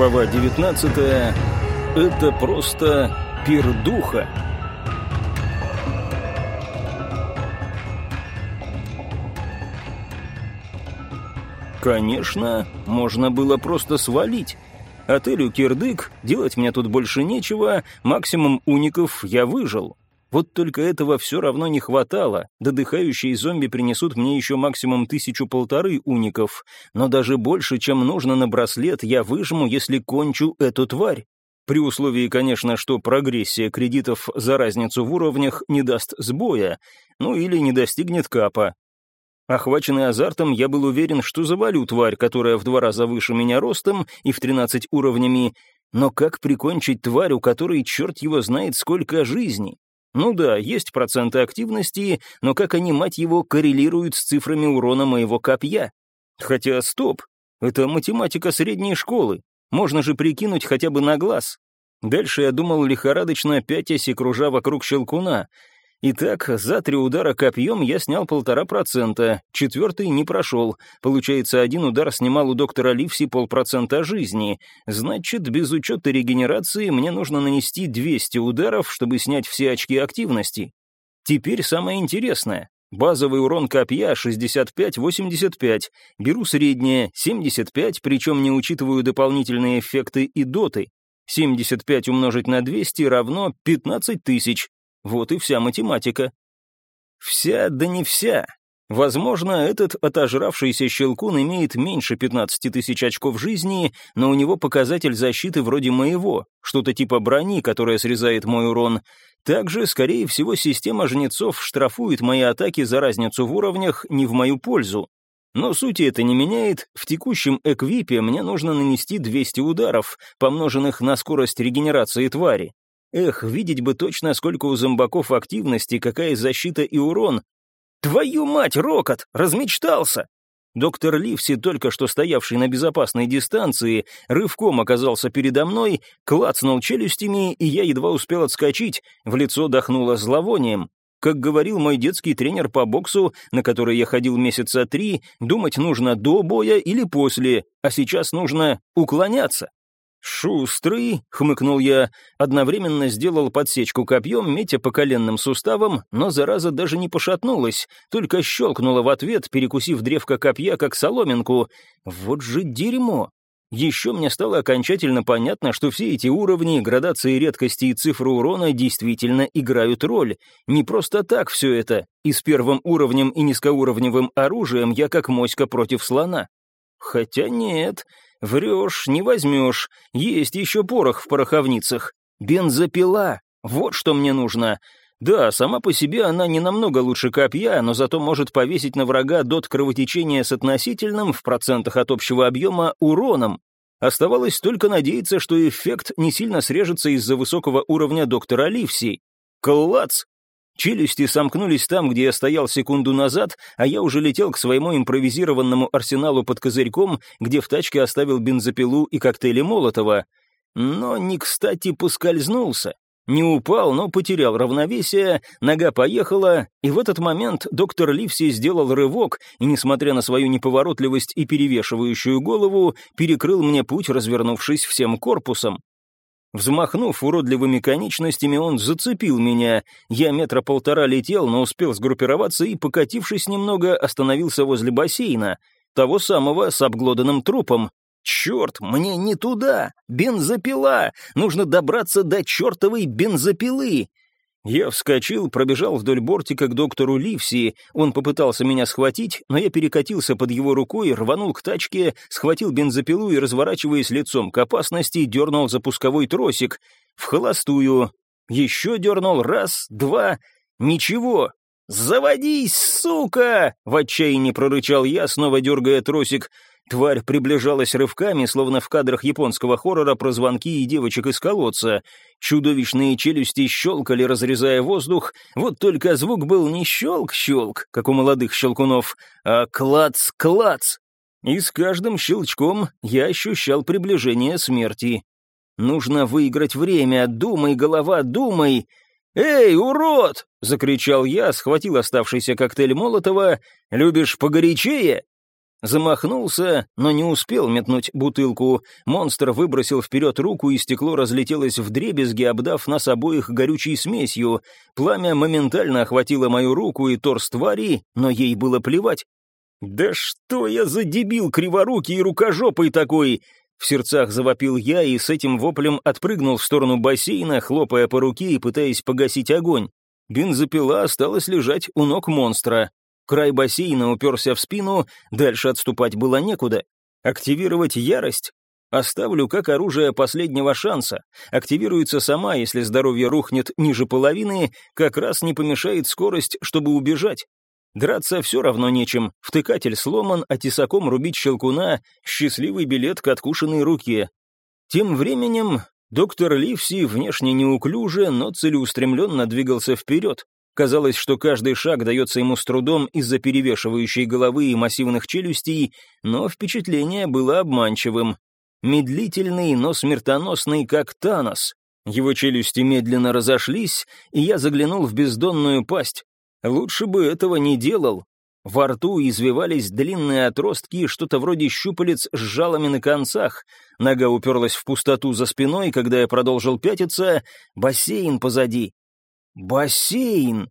Глава 19. Это просто пердуха. Конечно, можно было просто свалить. Отелю кирдык, делать мне тут больше нечего, максимум уников я выжил. Вот только этого все равно не хватало. Додыхающие зомби принесут мне еще максимум тысячу-полторы уников. Но даже больше, чем нужно на браслет, я выжму, если кончу эту тварь. При условии, конечно, что прогрессия кредитов за разницу в уровнях не даст сбоя, ну или не достигнет капа. Охваченный азартом, я был уверен, что завалю тварь, которая в два раза выше меня ростом и в 13 уровнями, но как прикончить тварь, у которой черт его знает сколько жизней? Ну да, есть проценты активности, но как они, мать его, коррелируют с цифрами урона моего копья? Хотя, стоп, это математика средней школы. Можно же прикинуть хотя бы на глаз. Дальше я думал лихорадочно, пятясь и кружа вокруг щелкуна. Итак, за три удара копьем я снял полтора процента, четвертый не прошел. Получается, один удар снимал у доктора Ливси полпроцента жизни. Значит, без учета регенерации мне нужно нанести 200 ударов, чтобы снять все очки активности. Теперь самое интересное. Базовый урон копья 65-85, беру среднее 75, причем не учитываю дополнительные эффекты и доты. 75 умножить на 200 равно 15 тысяч, вот и вся математика. Вся, да не вся. Возможно, этот отожравшийся щелкун имеет меньше 15 тысяч очков жизни, но у него показатель защиты вроде моего, что-то типа брони, которая срезает мой урон. Также, скорее всего, система жнецов штрафует мои атаки за разницу в уровнях не в мою пользу. Но сути это не меняет, в текущем эквипе мне нужно нанести 200 ударов, помноженных на скорость регенерации твари. Эх, видеть бы точно, сколько у зомбаков активности, какая защита и урон. Твою мать, Рокот, размечтался! Доктор Ливси, только что стоявший на безопасной дистанции, рывком оказался передо мной, клацнул челюстями, и я едва успел отскочить, в лицо дохнуло зловонием. Как говорил мой детский тренер по боксу, на который я ходил месяца три, думать нужно до боя или после, а сейчас нужно уклоняться. «Шустрый», — хмыкнул я, одновременно сделал подсечку копьем, метя по коленным суставам, но зараза даже не пошатнулась, только щелкнула в ответ, перекусив древко копья, как соломинку. Вот же дерьмо! Еще мне стало окончательно понятно, что все эти уровни, градации редкости и цифры урона действительно играют роль. Не просто так все это, и с первым уровнем и низкоуровневым оружием я как моська против слона. Хотя нет, Врешь, не возьмешь. Есть еще порох в пороховницах. Бензопила. Вот что мне нужно. Да, сама по себе она не намного лучше копья, но зато может повесить на врага дот кровотечения с относительным, в процентах от общего объема, уроном. Оставалось только надеяться, что эффект не сильно срежется из-за высокого уровня доктора Ливси. Клац! Челюсти сомкнулись там, где я стоял секунду назад, а я уже летел к своему импровизированному арсеналу под козырьком, где в тачке оставил бензопилу и коктейли Молотова. Но не кстати поскользнулся. Не упал, но потерял равновесие, нога поехала, и в этот момент доктор Ливси сделал рывок и, несмотря на свою неповоротливость и перевешивающую голову, перекрыл мне путь, развернувшись всем корпусом. Взмахнув уродливыми конечностями, он зацепил меня. Я метра полтора летел, но успел сгруппироваться и, покатившись немного, остановился возле бассейна. Того самого с обглоданным трупом. «Черт, мне не туда! Бензопила! Нужно добраться до чертовой бензопилы!» Я вскочил, пробежал вдоль бортика к доктору Ливси. Он попытался меня схватить, но я перекатился под его рукой, рванул к тачке, схватил бензопилу и, разворачиваясь лицом к опасности, дернул запусковой тросик. В холостую. Еще дернул раз, два. Ничего. «Заводись, сука!» — в отчаянии прорычал я, снова дергая тросик. Тварь приближалась рывками, словно в кадрах японского хоррора про звонки и девочек из колодца. Чудовищные челюсти щелкали, разрезая воздух, вот только звук был не щелк-щелк, как у молодых щелкунов, а клац-клац. И с каждым щелчком я ощущал приближение смерти. Нужно выиграть время, думай, голова, думай. «Эй, урод!» — закричал я, схватил оставшийся коктейль Молотова. «Любишь погорячее?» Замахнулся, но не успел метнуть бутылку. Монстр выбросил вперед руку, и стекло разлетелось в дребезги, обдав нас обоих горючей смесью. Пламя моментально охватило мою руку и торс твари, но ей было плевать. «Да что я за дебил криворукий и рукожопый такой!» В сердцах завопил я и с этим воплем отпрыгнул в сторону бассейна, хлопая по руке и пытаясь погасить огонь. Бензопила осталась лежать у ног монстра. Край бассейна уперся в спину, дальше отступать было некуда. Активировать ярость? Оставлю как оружие последнего шанса. Активируется сама, если здоровье рухнет ниже половины, как раз не помешает скорость, чтобы убежать. Драться все равно нечем, втыкатель сломан, а тесаком рубить щелкуна — счастливый билет к откушенной руке. Тем временем доктор Ливси внешне неуклюже, но целеустремленно двигался вперед. Казалось, что каждый шаг дается ему с трудом из-за перевешивающей головы и массивных челюстей, но впечатление было обманчивым. Медлительный, но смертоносный, как Танос. Его челюсти медленно разошлись, и я заглянул в бездонную пасть. Лучше бы этого не делал. Во рту извивались длинные отростки, что-то вроде щупалец с жалами на концах. Нога уперлась в пустоту за спиной, когда я продолжил пятиться. Бассейн позади. Бассейн!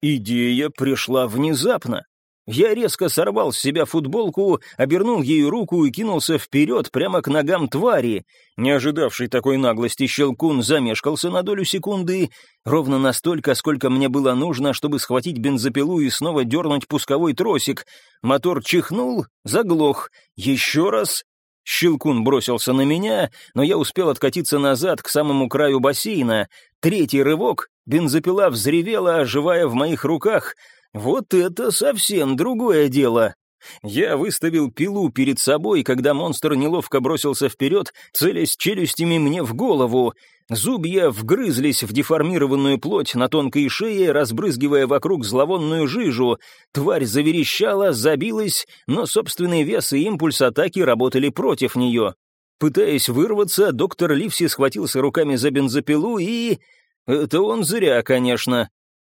Идея пришла внезапно. Я резко сорвал с себя футболку, обернул ею руку и кинулся вперед прямо к ногам твари. Не ожидавший такой наглости щелкун замешкался на долю секунды, ровно настолько, сколько мне было нужно, чтобы схватить бензопилу и снова дернуть пусковой тросик. Мотор чихнул, заглох. Еще раз, Щелкун бросился на меня, но я успел откатиться назад к самому краю бассейна. Третий рывок, бензопила взревела, оживая в моих руках. Вот это совсем другое дело. Я выставил пилу перед собой, когда монстр неловко бросился вперед, целясь челюстями мне в голову. Зубья вгрызлись в деформированную плоть на тонкой шее, разбрызгивая вокруг зловонную жижу. Тварь заверещала, забилась, но собственный вес и импульс атаки работали против нее. Пытаясь вырваться, доктор Ливси схватился руками за бензопилу и... Это он зря, конечно.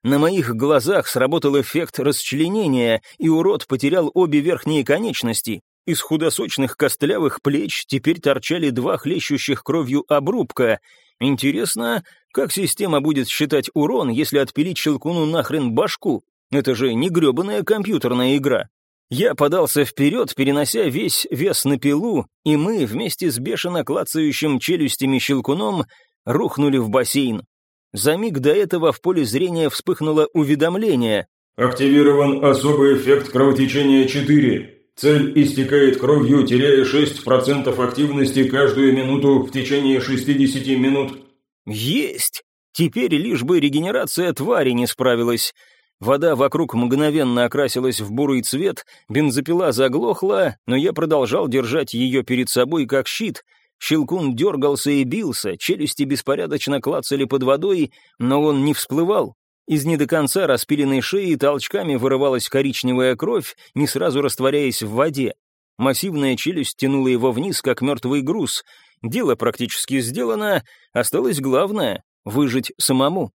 На моих глазах сработал эффект расчленения, и урод потерял обе верхние конечности. Из худосочных костлявых плеч теперь торчали два хлещущих кровью обрубка. Интересно, как система будет считать урон, если отпилить щелкуну нахрен башку? Это же не гребаная компьютерная игра. Я подался вперед, перенося весь вес на пилу, и мы вместе с бешено клацающим челюстями щелкуном рухнули в бассейн. За миг до этого в поле зрения вспыхнуло уведомление. «Активирован особый эффект кровотечения 4. Цель истекает кровью, теряя 6% активности каждую минуту в течение 60 минут». «Есть! Теперь лишь бы регенерация твари не справилась». Вода вокруг мгновенно окрасилась в бурый цвет, бензопила заглохла, но я продолжал держать ее перед собой как щит — Щелкун дергался и бился, челюсти беспорядочно клацали под водой, но он не всплывал. Из не до конца распиленной шеи толчками вырывалась коричневая кровь, не сразу растворяясь в воде. Массивная челюсть тянула его вниз, как мертвый груз. Дело практически сделано, осталось главное — выжить самому.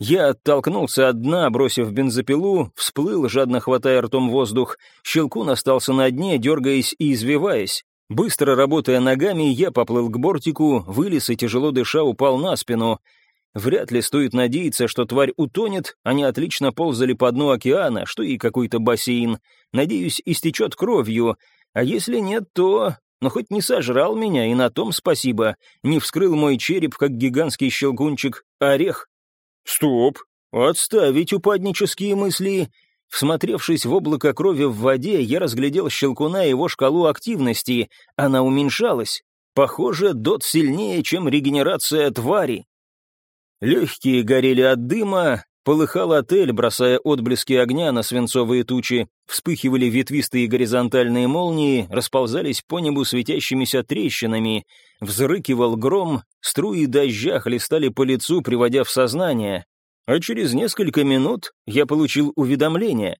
Я оттолкнулся от дна, бросив бензопилу, всплыл, жадно хватая ртом воздух. Щелкун остался на дне, дергаясь и извиваясь. Быстро работая ногами, я поплыл к бортику, вылез и тяжело дыша упал на спину. Вряд ли стоит надеяться, что тварь утонет, они отлично ползали по дну океана, что и какой-то бассейн. Надеюсь, истечет кровью, а если нет, то... Но ну, хоть не сожрал меня, и на том спасибо. Не вскрыл мой череп, как гигантский щелкунчик, орех. Стоп, отставить упаднические мысли. Всмотревшись в облако крови в воде, я разглядел щелкуна и его шкалу активности. Она уменьшалась. Похоже, дот сильнее, чем регенерация твари. Легкие горели от дыма, полыхал отель, бросая отблески огня на свинцовые тучи, вспыхивали ветвистые горизонтальные молнии, расползались по небу светящимися трещинами, взрыкивал гром, струи дождя хлестали по лицу, приводя в сознание а через несколько минут я получил уведомление.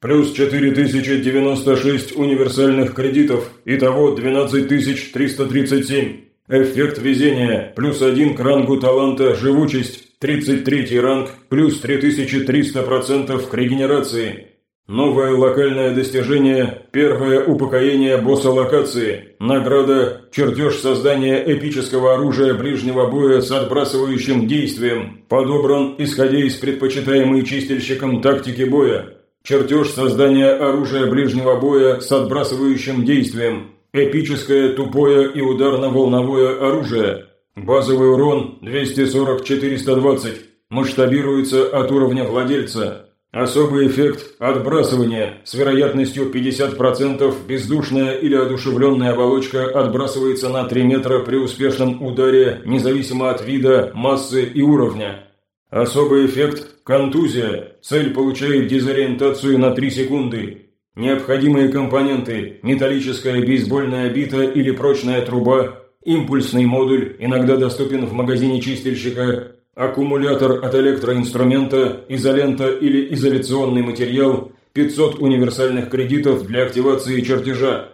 Плюс 4096 универсальных кредитов, итого 12337. Эффект везения, плюс один к рангу таланта «Живучесть», 33 ранг, плюс 3300% к регенерации. Новое локальное достижение – первое упокоение босса локации. Награда – чертеж создания эпического оружия ближнего боя с отбрасывающим действием. Подобран, исходя из предпочитаемой чистильщиком тактики боя. Чертеж создания оружия ближнего боя с отбрасывающим действием. Эпическое тупое и ударно-волновое оружие. Базовый урон 240-420. Масштабируется от уровня владельца. Особый эффект отбрасывания с вероятностью 50% бездушная или одушевленная оболочка отбрасывается на 3 метра при успешном ударе, независимо от вида, массы и уровня. Особый эффект контузия. Цель получает дезориентацию на 3 секунды. Необходимые компоненты – металлическая бейсбольная бита или прочная труба, импульсный модуль, иногда доступен в магазине чистильщика, Аккумулятор от электроинструмента, изолента или изоляционный материал, 500 универсальных кредитов для активации чертежа.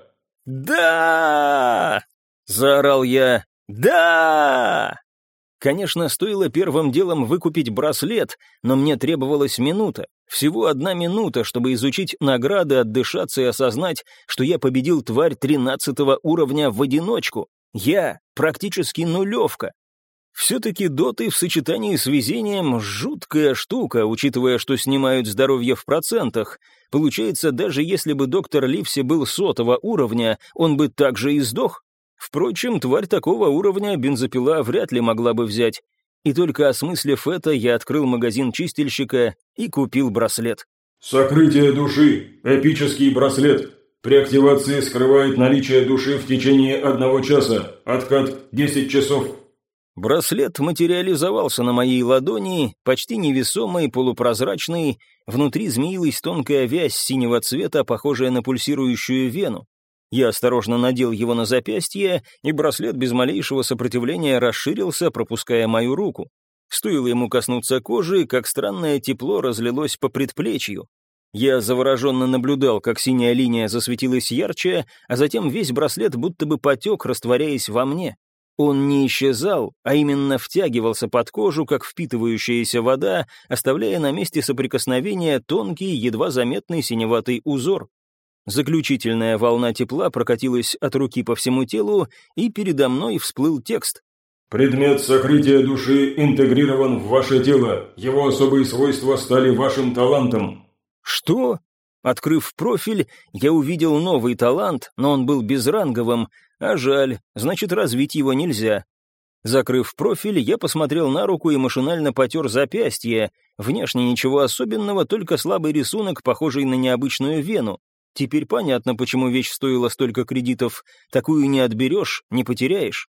«Да!» – заорал я. «Да!» Конечно, стоило первым делом выкупить браслет, но мне требовалась минута. Всего одна минута, чтобы изучить награды, отдышаться и осознать, что я победил тварь тринадцатого уровня в одиночку. Я практически нулевка. Все-таки доты в сочетании с везением – жуткая штука, учитывая, что снимают здоровье в процентах. Получается, даже если бы доктор Ливси был сотого уровня, он бы также и сдох. Впрочем, тварь такого уровня бензопила вряд ли могла бы взять. И только осмыслив это, я открыл магазин чистильщика и купил браслет. «Сокрытие души. Эпический браслет. При активации скрывает наличие души в течение одного часа. Откат 10 часов. Браслет материализовался на моей ладони, почти невесомый, полупрозрачный, внутри змеилась тонкая вязь синего цвета, похожая на пульсирующую вену. Я осторожно надел его на запястье, и браслет без малейшего сопротивления расширился, пропуская мою руку. Стоило ему коснуться кожи, как странное тепло разлилось по предплечью. Я завороженно наблюдал, как синяя линия засветилась ярче, а затем весь браслет будто бы потек, растворяясь во мне. Он не исчезал, а именно втягивался под кожу, как впитывающаяся вода, оставляя на месте соприкосновения тонкий, едва заметный синеватый узор. Заключительная волна тепла прокатилась от руки по всему телу, и передо мной всплыл текст. «Предмет сокрытия души интегрирован в ваше тело. Его особые свойства стали вашим талантом». «Что?» Открыв профиль, я увидел новый талант, но он был безранговым, а жаль, значит, развить его нельзя. Закрыв профиль, я посмотрел на руку и машинально потер запястье. Внешне ничего особенного, только слабый рисунок, похожий на необычную вену. Теперь понятно, почему вещь стоила столько кредитов. Такую не отберешь, не потеряешь.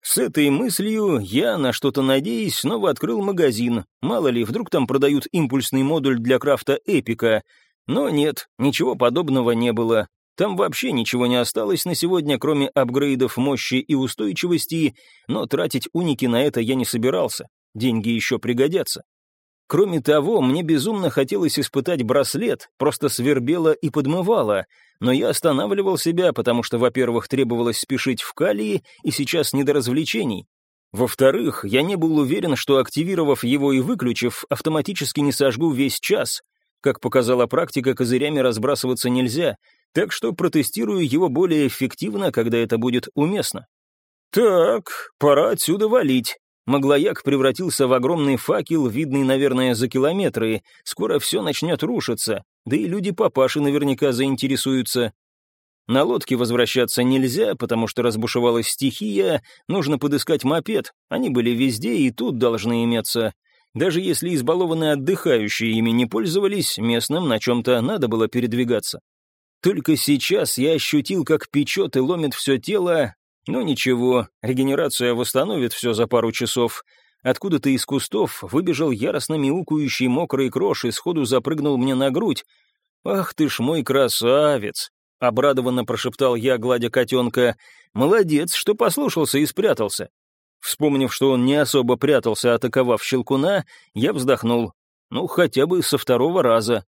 С этой мыслью я, на что-то надеясь, снова открыл магазин. Мало ли, вдруг там продают импульсный модуль для крафта Эпика. Но нет, ничего подобного не было. Там вообще ничего не осталось на сегодня, кроме апгрейдов мощи и устойчивости, но тратить уники на это я не собирался. Деньги еще пригодятся. Кроме того, мне безумно хотелось испытать браслет, просто свербело и подмывало, но я останавливал себя, потому что, во-первых, требовалось спешить в Калии, и сейчас не до развлечений. Во-вторых, я не был уверен, что, активировав его и выключив, автоматически не сожгу весь час. Как показала практика, козырями разбрасываться нельзя, так что протестирую его более эффективно, когда это будет уместно. Так, пора отсюда валить. Маглояк превратился в огромный факел, видный, наверное, за километры. Скоро все начнет рушиться, да и люди папаши наверняка заинтересуются. На лодке возвращаться нельзя, потому что разбушевалась стихия, нужно подыскать мопед, они были везде и тут должны иметься. Даже если избалованные отдыхающие ими не пользовались, местным на чем-то надо было передвигаться. Только сейчас я ощутил, как печет и ломит все тело, но ничего, регенерация восстановит все за пару часов. Откуда-то из кустов выбежал яростно мяукающий мокрый крош и сходу запрыгнул мне на грудь. «Ах ты ж мой красавец!» — обрадованно прошептал я, гладя котенка. «Молодец, что послушался и спрятался». Вспомнив, что он не особо прятался, атаковав щелкуна, я вздохнул. Ну, хотя бы со второго раза.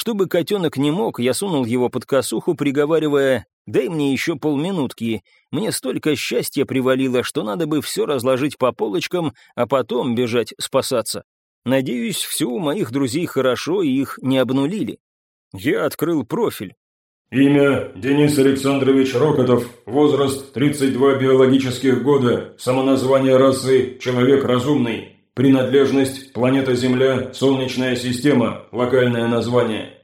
Чтобы котенок не мог, я сунул его под косуху, приговаривая «дай мне еще полминутки, мне столько счастья привалило, что надо бы все разложить по полочкам, а потом бежать спасаться. Надеюсь, все у моих друзей хорошо и их не обнулили». Я открыл профиль. Имя Денис Александрович Рокотов, возраст 32 биологических года, самоназвание расы «Человек разумный», принадлежность планета Земля, Солнечная система, локальное название.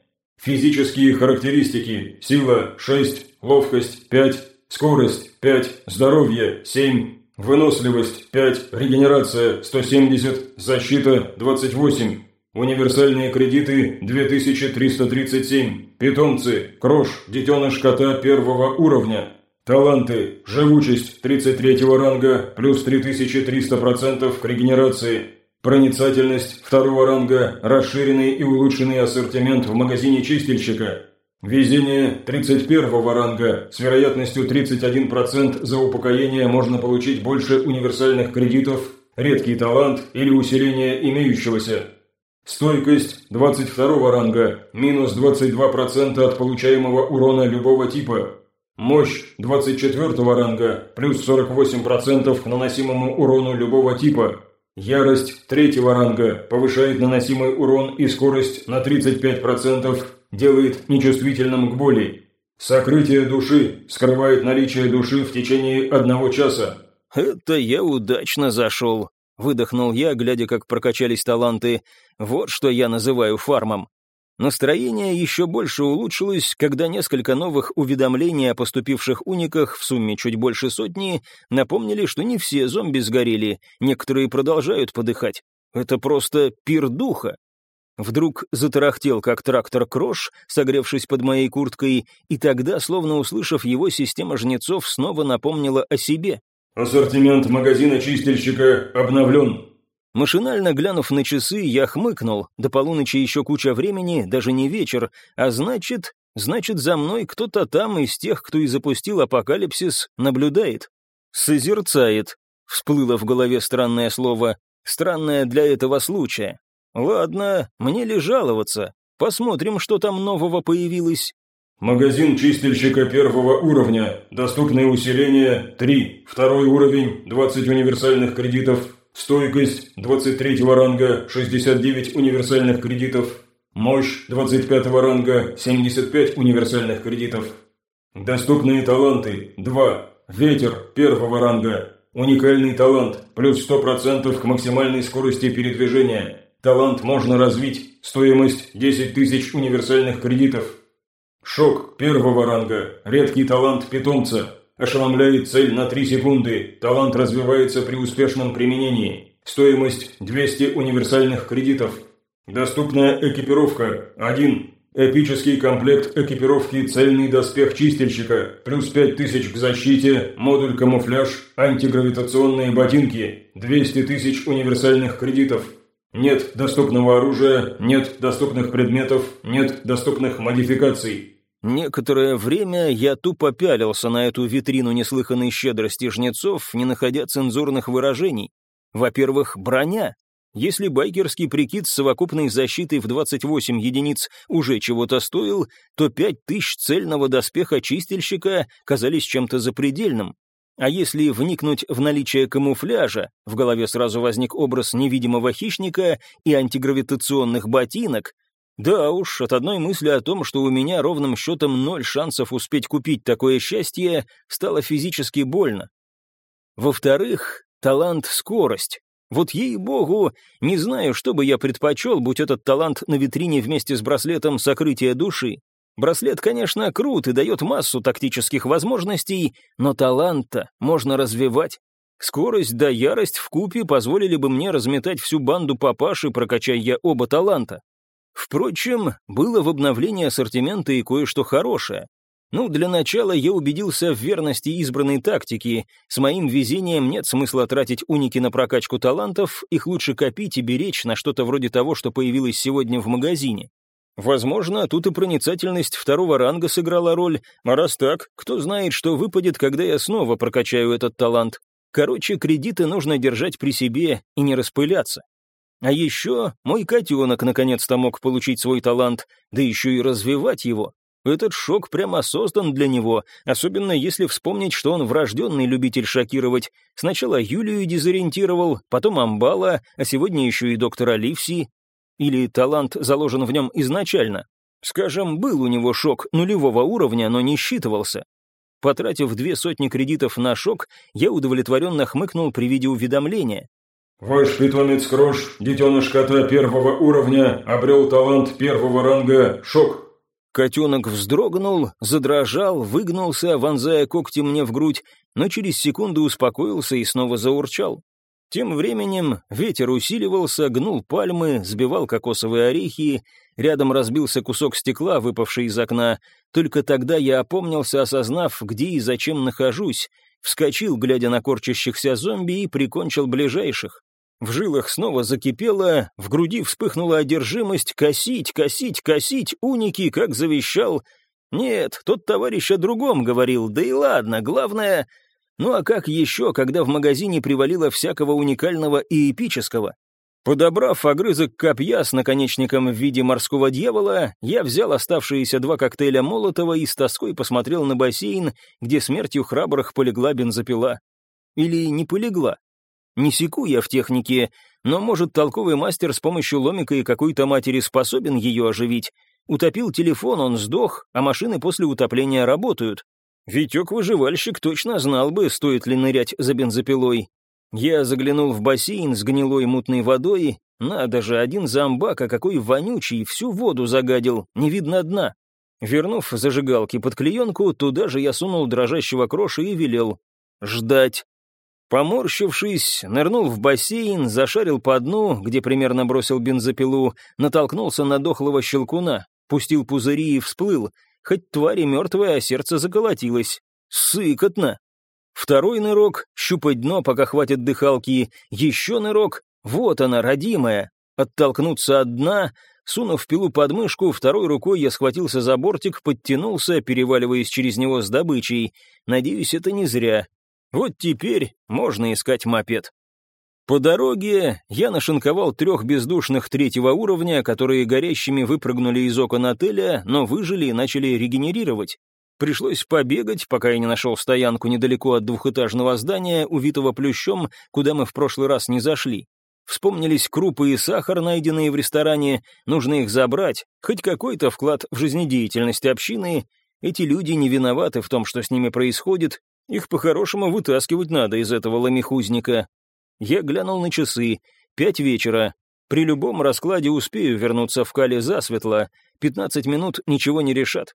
Физические характеристики, сила 6, ловкость 5, скорость 5, здоровье 7, выносливость 5, регенерация 170, защита 28. Универсальные кредиты 2337. Питомцы. Крош. Детеныш кота первого уровня. Таланты. Живучесть 33 ранга плюс 3300% к регенерации. Проницательность второго ранга. Расширенный и улучшенный ассортимент в магазине чистильщика. Везение 31 ранга. С вероятностью 31% за упокоение можно получить больше универсальных кредитов, редкий талант или усиление имеющегося. Стойкость 22 ранга, минус 22% от получаемого урона любого типа. Мощь 24 ранга, плюс 48% к наносимому урону любого типа. Ярость 3 ранга, повышает наносимый урон и скорость на 35%, делает нечувствительным к боли. Сокрытие души, скрывает наличие души в течение одного часа. Это я удачно зашел. Выдохнул я, глядя, как прокачались таланты. Вот что я называю фармом. Настроение еще больше улучшилось, когда несколько новых уведомлений о поступивших униках, в сумме чуть больше сотни, напомнили, что не все зомби сгорели, некоторые продолжают подыхать. Это просто пир духа. Вдруг затарахтел, как трактор Крош, согревшись под моей курткой, и тогда, словно услышав его, система жнецов снова напомнила о себе. «Ассортимент магазина чистильщика обновлен». Машинально глянув на часы, я хмыкнул. До полуночи еще куча времени, даже не вечер, а значит, значит, за мной кто-то там из тех, кто и запустил апокалипсис, наблюдает. Созерцает. Всплыло в голове странное слово, странное для этого случая. Ладно, мне ли жаловаться? Посмотрим, что там нового появилось. Магазин чистильщика первого уровня. Доступные усиления 3. Второй уровень 20 универсальных кредитов. Стойкость 23 ранга 69 универсальных кредитов. Мощь 25 ранга 75 универсальных кредитов. Доступные таланты 2. Ветер первого ранга. Уникальный талант плюс 100% к максимальной скорости передвижения. Талант можно развить. Стоимость 10 тысяч универсальных кредитов. Шок первого ранга. Редкий талант питомца. Ошеломляет цель на 3 секунды. Талант развивается при успешном применении. Стоимость 200 универсальных кредитов. Доступная экипировка 1. Эпический комплект экипировки «Цельный доспех чистильщика», плюс 5000 к защите, модуль камуфляж, антигравитационные ботинки, 200 тысяч универсальных кредитов. Нет доступного оружия, нет доступных предметов, нет доступных модификаций. Некоторое время я тупо пялился на эту витрину неслыханной щедрости жнецов, не находя цензурных выражений. Во-первых, броня. Если байкерский прикид с совокупной защитой в 28 единиц уже чего-то стоил, то 5000 цельного доспеха чистильщика казались чем-то запредельным. А если вникнуть в наличие камуфляжа, в голове сразу возник образ невидимого хищника и антигравитационных ботинок, да уж, от одной мысли о том, что у меня ровным счетом ноль шансов успеть купить такое счастье, стало физически больно. Во-вторых, талант — скорость. Вот ей-богу, не знаю, что бы я предпочел, будь этот талант на витрине вместе с браслетом сокрытия души. Браслет, конечно, крут и дает массу тактических возможностей, но талант-то можно развивать. Скорость да ярость в купе позволили бы мне разметать всю банду папаши, прокачая я оба таланта. Впрочем, было в обновлении ассортимента и кое-что хорошее. Ну, для начала я убедился в верности избранной тактики. С моим везением нет смысла тратить уники на прокачку талантов, их лучше копить и беречь на что-то вроде того, что появилось сегодня в магазине. Возможно, тут и проницательность второго ранга сыграла роль, а раз так, кто знает, что выпадет, когда я снова прокачаю этот талант. Короче, кредиты нужно держать при себе и не распыляться. А еще мой котенок наконец-то мог получить свой талант, да еще и развивать его. Этот шок прямо создан для него, особенно если вспомнить, что он врожденный любитель шокировать. Сначала Юлию дезориентировал, потом Амбала, а сегодня еще и доктора Ливси. Или талант заложен в нем изначально. Скажем, был у него шок нулевого уровня, но не считывался. Потратив две сотни кредитов на шок, я удовлетворенно хмыкнул при виде уведомления. Ваш питомец Крош, детеныш кота первого уровня, обрел талант первого ранга «Шок». Котенок вздрогнул, задрожал, выгнулся, вонзая когти мне в грудь, но через секунду успокоился и снова заурчал. Тем временем ветер усиливался, гнул пальмы, сбивал кокосовые орехи, рядом разбился кусок стекла, выпавший из окна. Только тогда я опомнился, осознав, где и зачем нахожусь, вскочил, глядя на корчащихся зомби, и прикончил ближайших. В жилах снова закипело, в груди вспыхнула одержимость «косить, косить, косить, уники», как завещал. Нет, тот товарищ о другом говорил, да и ладно, главное... Ну а как еще, когда в магазине привалило всякого уникального и эпического? Подобрав огрызок копья с наконечником в виде морского дьявола, я взял оставшиеся два коктейля Молотова и с тоской посмотрел на бассейн, где смертью храбрых полегла бензопила. Или не полегла. Не секу я в технике, но, может, толковый мастер с помощью ломика и какой-то матери способен ее оживить. Утопил телефон, он сдох, а машины после утопления работают. Витек-выживальщик точно знал бы, стоит ли нырять за бензопилой. Я заглянул в бассейн с гнилой мутной водой. Надо же, один зомбак, а какой вонючий, всю воду загадил, не видно дна. Вернув зажигалки под клеенку, туда же я сунул дрожащего кроша и велел. Ждать. Поморщившись, нырнул в бассейн, зашарил по дну, где примерно бросил бензопилу, натолкнулся на дохлого щелкуна, пустил пузыри и всплыл. Хоть твари мертвая, а сердце заколотилось. Сыкотно. Второй нырок, щупать дно, пока хватит дыхалки. Еще нырок, вот она, родимая. Оттолкнуться от дна, сунув пилу под мышку, второй рукой я схватился за бортик, подтянулся, переваливаясь через него с добычей. Надеюсь, это не зря. Вот теперь можно искать мопед. По дороге я нашинковал трех бездушных третьего уровня, которые горящими выпрыгнули из окон отеля, но выжили и начали регенерировать. Пришлось побегать, пока я не нашел стоянку недалеко от двухэтажного здания, увитого плющом, куда мы в прошлый раз не зашли. Вспомнились крупы и сахар, найденные в ресторане, нужно их забрать, хоть какой-то вклад в жизнедеятельность общины. Эти люди не виноваты в том, что с ними происходит, их по-хорошему вытаскивать надо из этого ломихузника. Я глянул на часы. Пять вечера. При любом раскладе успею вернуться в Кале засветло. Пятнадцать минут ничего не решат.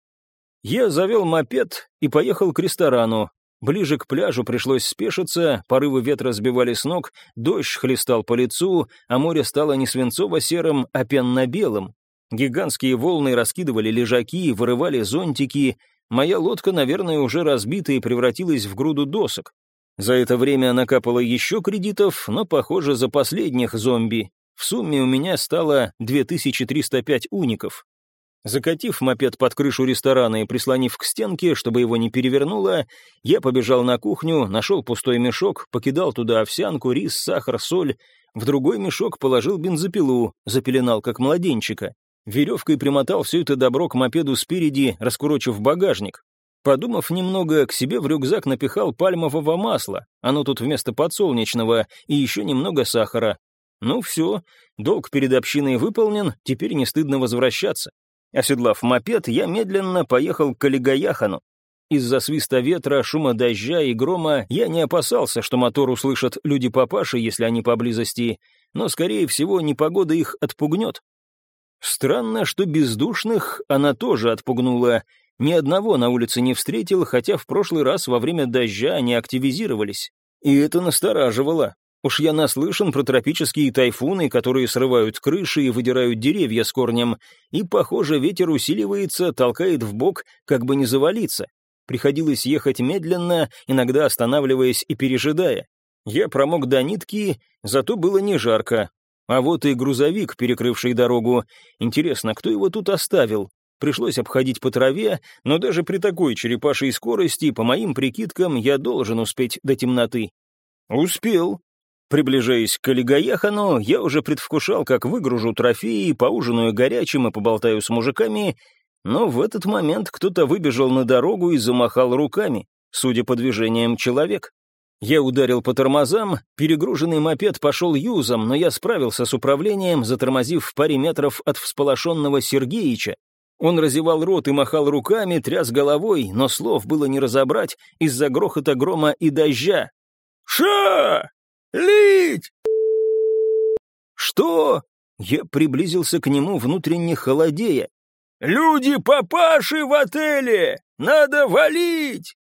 Я завел мопед и поехал к ресторану. Ближе к пляжу пришлось спешиться, порывы ветра сбивали с ног, дождь хлестал по лицу, а море стало не свинцово-серым, а пенно-белым. Гигантские волны раскидывали лежаки, вырывали зонтики, Моя лодка, наверное, уже разбита и превратилась в груду досок. За это время накапало еще кредитов, но, похоже, за последних зомби. В сумме у меня стало 2305 уников. Закатив мопед под крышу ресторана и прислонив к стенке, чтобы его не перевернуло, я побежал на кухню, нашел пустой мешок, покидал туда овсянку, рис, сахар, соль. В другой мешок положил бензопилу, запеленал как младенчика. Веревкой примотал все это добро к мопеду спереди, раскурочив багажник. Подумав немного, к себе в рюкзак напихал пальмового масла, оно тут вместо подсолнечного, и еще немного сахара. Ну все, долг перед общиной выполнен, теперь не стыдно возвращаться. Оседлав мопед, я медленно поехал к Калигаяхану. Из-за свиста ветра, шума дождя и грома я не опасался, что мотор услышат люди-папаши, если они поблизости, но, скорее всего, непогода их отпугнет. Странно, что бездушных она тоже отпугнула. Ни одного на улице не встретил, хотя в прошлый раз во время дождя они активизировались. И это настораживало. Уж я наслышан про тропические тайфуны, которые срывают крыши и выдирают деревья с корнем, и, похоже, ветер усиливается, толкает в бок, как бы не завалиться. Приходилось ехать медленно, иногда останавливаясь и пережидая. Я промок до нитки, зато было не жарко, а вот и грузовик, перекрывший дорогу. Интересно, кто его тут оставил? Пришлось обходить по траве, но даже при такой черепашьей скорости, по моим прикидкам, я должен успеть до темноты. Успел. Приближаясь к Олигаяхану, я уже предвкушал, как выгружу трофеи, поужинаю горячим и поболтаю с мужиками, но в этот момент кто-то выбежал на дорогу и замахал руками, судя по движениям человек. Я ударил по тормозам, перегруженный мопед пошел юзом, но я справился с управлением, затормозив в паре метров от всполошенного Сергеича. Он разевал рот и махал руками, тряс головой, но слов было не разобрать из-за грохота грома и дождя. «Ша! Лить!» «Что?» Я приблизился к нему, внутренне холодея. «Люди папаши в отеле! Надо валить!»